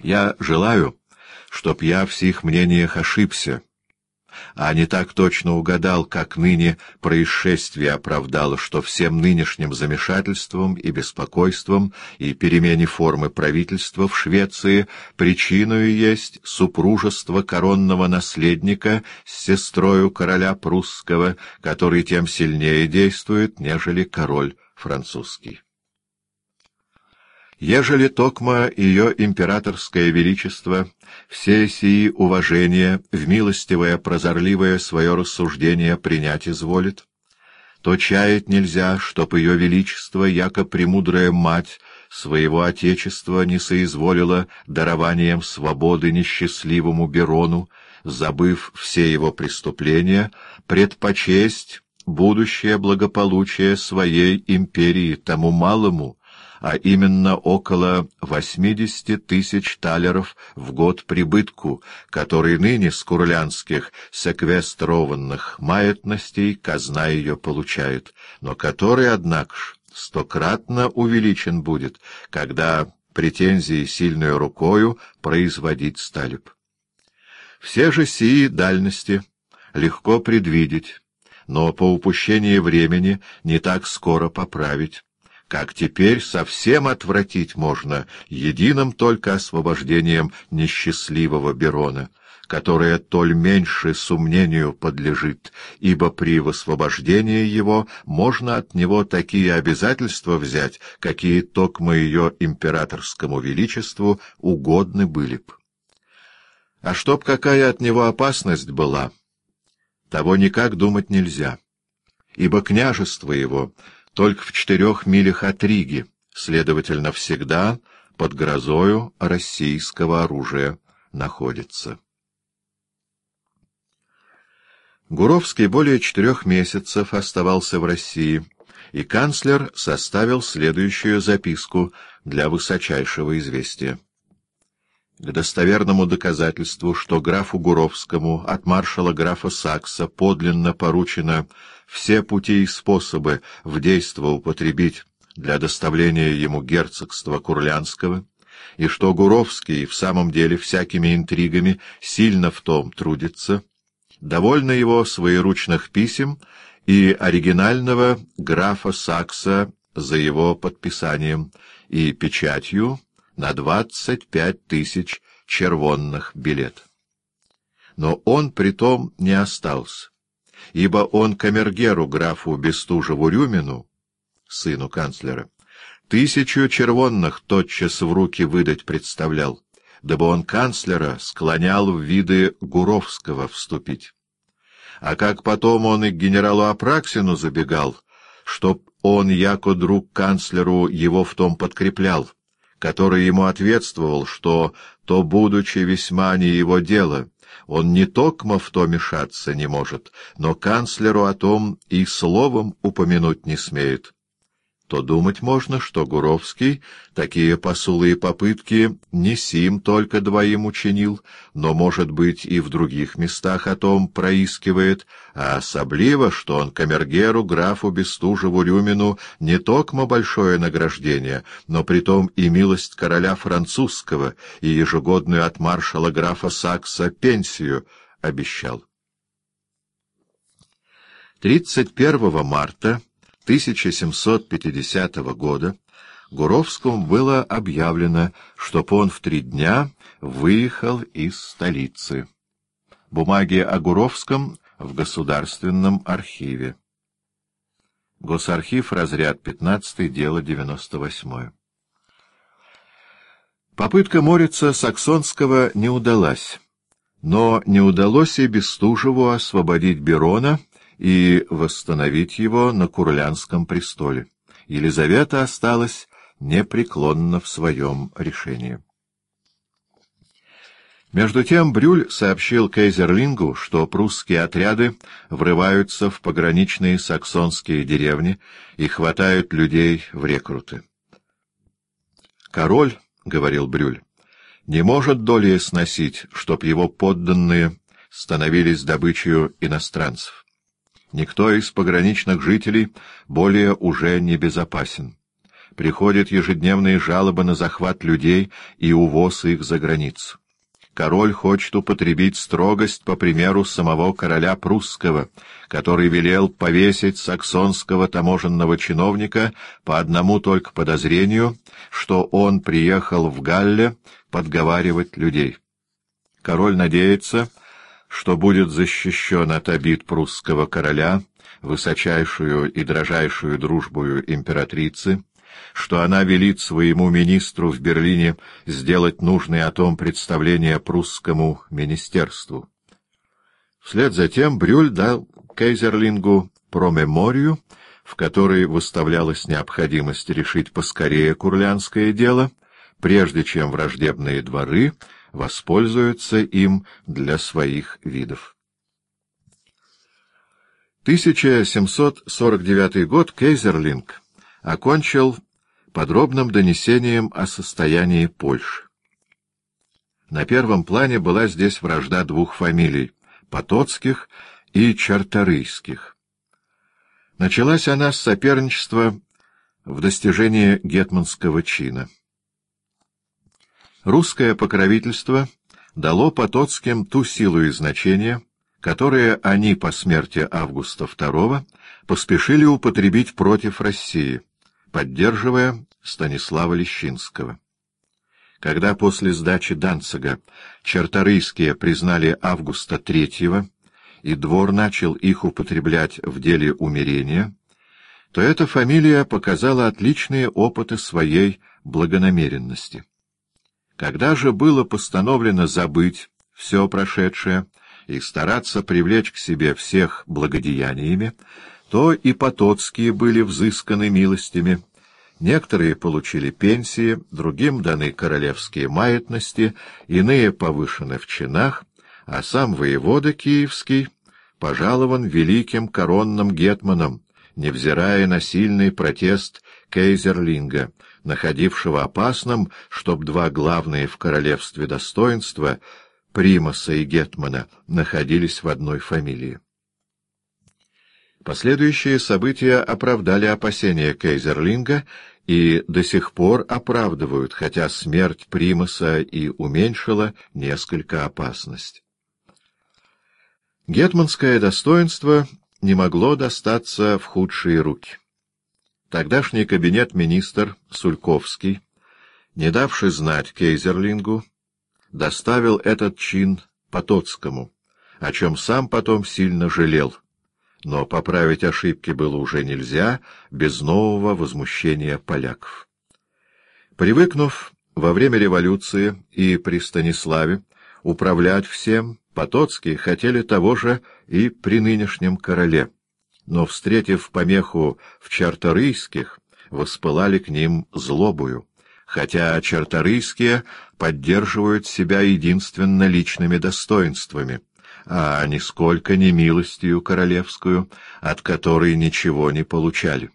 Я желаю, чтоб я в сих мнениях ошибся, а не так точно угадал, как ныне происшествие оправдало, что всем нынешним замешательством и беспокойством и перемене формы правительства в Швеции причиной есть супружество коронного наследника с сестрою короля прусского, который тем сильнее действует, нежели король французский. Ежели токмо ее императорское величество все сии уважения в милостивое прозорливое свое рассуждение принять изволит, то чаять нельзя, чтоб ее величество, яко премудрая мать, своего отечества не соизволила дарованием свободы несчастливому Берону, забыв все его преступления, предпочесть будущее благополучие своей империи тому малому, а именно около 80 тысяч талеров в год прибытку, который ныне с курлянских секвестрованных маятностей казна ее получает, но который, однако ж, стократно увеличен будет, когда претензии сильную рукою производить стали Все же сии дальности легко предвидеть, но по упущении времени не так скоро поправить как теперь совсем отвратить можно единым только освобождением несчастливого Берона, которое толь меньше сомнению подлежит, ибо при высвобождении его можно от него такие обязательства взять, какие токмо ее императорскому величеству угодны были б. А чтоб какая от него опасность была, того никак думать нельзя, ибо княжество его — только в четырех милях от Риги, следовательно, всегда под грозою российского оружия находится. Гуровский более четырех месяцев оставался в России, и канцлер составил следующую записку для высочайшего известия. К достоверному доказательству, что графу Гуровскому от маршала графа Сакса подлинно поручено все пути и способы в действо употребить для доставления ему герцогства Курлянского, и что Гуровский в самом деле всякими интригами сильно в том трудится, довольно его своеручных писем и оригинального графа Сакса за его подписанием и печатью на двадцать пять тысяч червонных билет. Но он притом не остался ибо он камергеру графу Бестужеву-Рюмину, сыну канцлера, тысячу червонных тотчас в руки выдать представлял, дабы он канцлера склонял в виды Гуровского вступить. А как потом он и к генералу Апраксину забегал, чтоб он, яко друг канцлеру, его в том подкреплял, который ему ответствовал, что то, будучи весьма не его дело, он не токмо в то мешаться не может, но канцлеру о том и словом упомянуть не смеет то думать можно, что Гуровский такие посулы и попытки не сим только двоим учинил, но, может быть, и в других местах о том проискивает, а особливо, что он камергеру, графу Бестужеву-Рюмину не токмо большое награждение, но притом и милость короля французского и ежегодную от маршала графа Сакса пенсию обещал. 31 марта 1750 года Гуровскому было объявлено, чтоб он в три дня выехал из столицы. Бумаги о Гуровском в Государственном архиве. Госархив, разряд 15, дело 98. Попытка Морица Саксонского не удалась, но не удалось и Бестужеву освободить Берона и восстановить его на Курлянском престоле. Елизавета осталась непреклонна в своем решении. Между тем Брюль сообщил Кейзерлингу, что прусские отряды врываются в пограничные саксонские деревни и хватают людей в рекруты. «Король, — говорил Брюль, — не может долей сносить, чтоб его подданные становились добычей иностранцев. Никто из пограничных жителей более уже не безопасен. приходят ежедневные жалобы на захват людей и увоз их за границу. Король хочет употребить строгость по примеру самого короля прусского, который велел повесить саксонского таможенного чиновника по одному только подозрению, что он приехал в Галле подговаривать людей. Король надеется, что будет защищен от обид прусского короля, высочайшую и дрожайшую дружбою императрицы, что она велит своему министру в Берлине сделать нужное о том представление прусскому министерству. Вслед за тем Брюль дал Кейзерлингу промеморию, в которой выставлялась необходимость решить поскорее курлянское дело, прежде чем враждебные дворы воспользуются им для своих видов. 1749 год Кейзерлинг окончил подробным донесением о состоянии Польши. На первом плане была здесь вражда двух фамилий — Потоцких и Чарторийских. Началась она с соперничества в достижении гетманского чина. Русское покровительство дало Потоцким ту силу и значение, которые они по смерти Августа II поспешили употребить против России, поддерживая Станислава Лещинского. Когда после сдачи Данцига черторийские признали Августа III, и двор начал их употреблять в деле умерения, то эта фамилия показала отличные опыты своей благонамеренности. Когда же было постановлено забыть все прошедшее и стараться привлечь к себе всех благодеяниями, то и потоцкие были взысканы милостями, Некоторые получили пенсии, другим даны королевские маятности, иные повышены в чинах, а сам воевода Киевский пожалован великим коронным гетманом, невзирая на сильный протест Кейзерлинга, находившего опасным, чтоб два главные в королевстве достоинства, Примаса и Гетмана, находились в одной фамилии. Последующие события оправдали опасения Кейзерлинга и до сих пор оправдывают, хотя смерть Примаса и уменьшила несколько опасность. Гетманское достоинство не могло достаться в худшие руки. Тогдашний кабинет-министр Сульковский, не давший знать Кейзерлингу, доставил этот чин Потоцкому, о чем сам потом сильно жалел — но поправить ошибки было уже нельзя без нового возмущения поляков. Привыкнув во время революции и при Станиславе управлять всем, Потоцкие хотели того же и при нынешнем короле, но, встретив помеху в Чарторийских, воспылали к ним злобою, хотя Чарторийские поддерживают себя единственно личными достоинствами — а нисколько не милостью королевскую, от которой ничего не получали.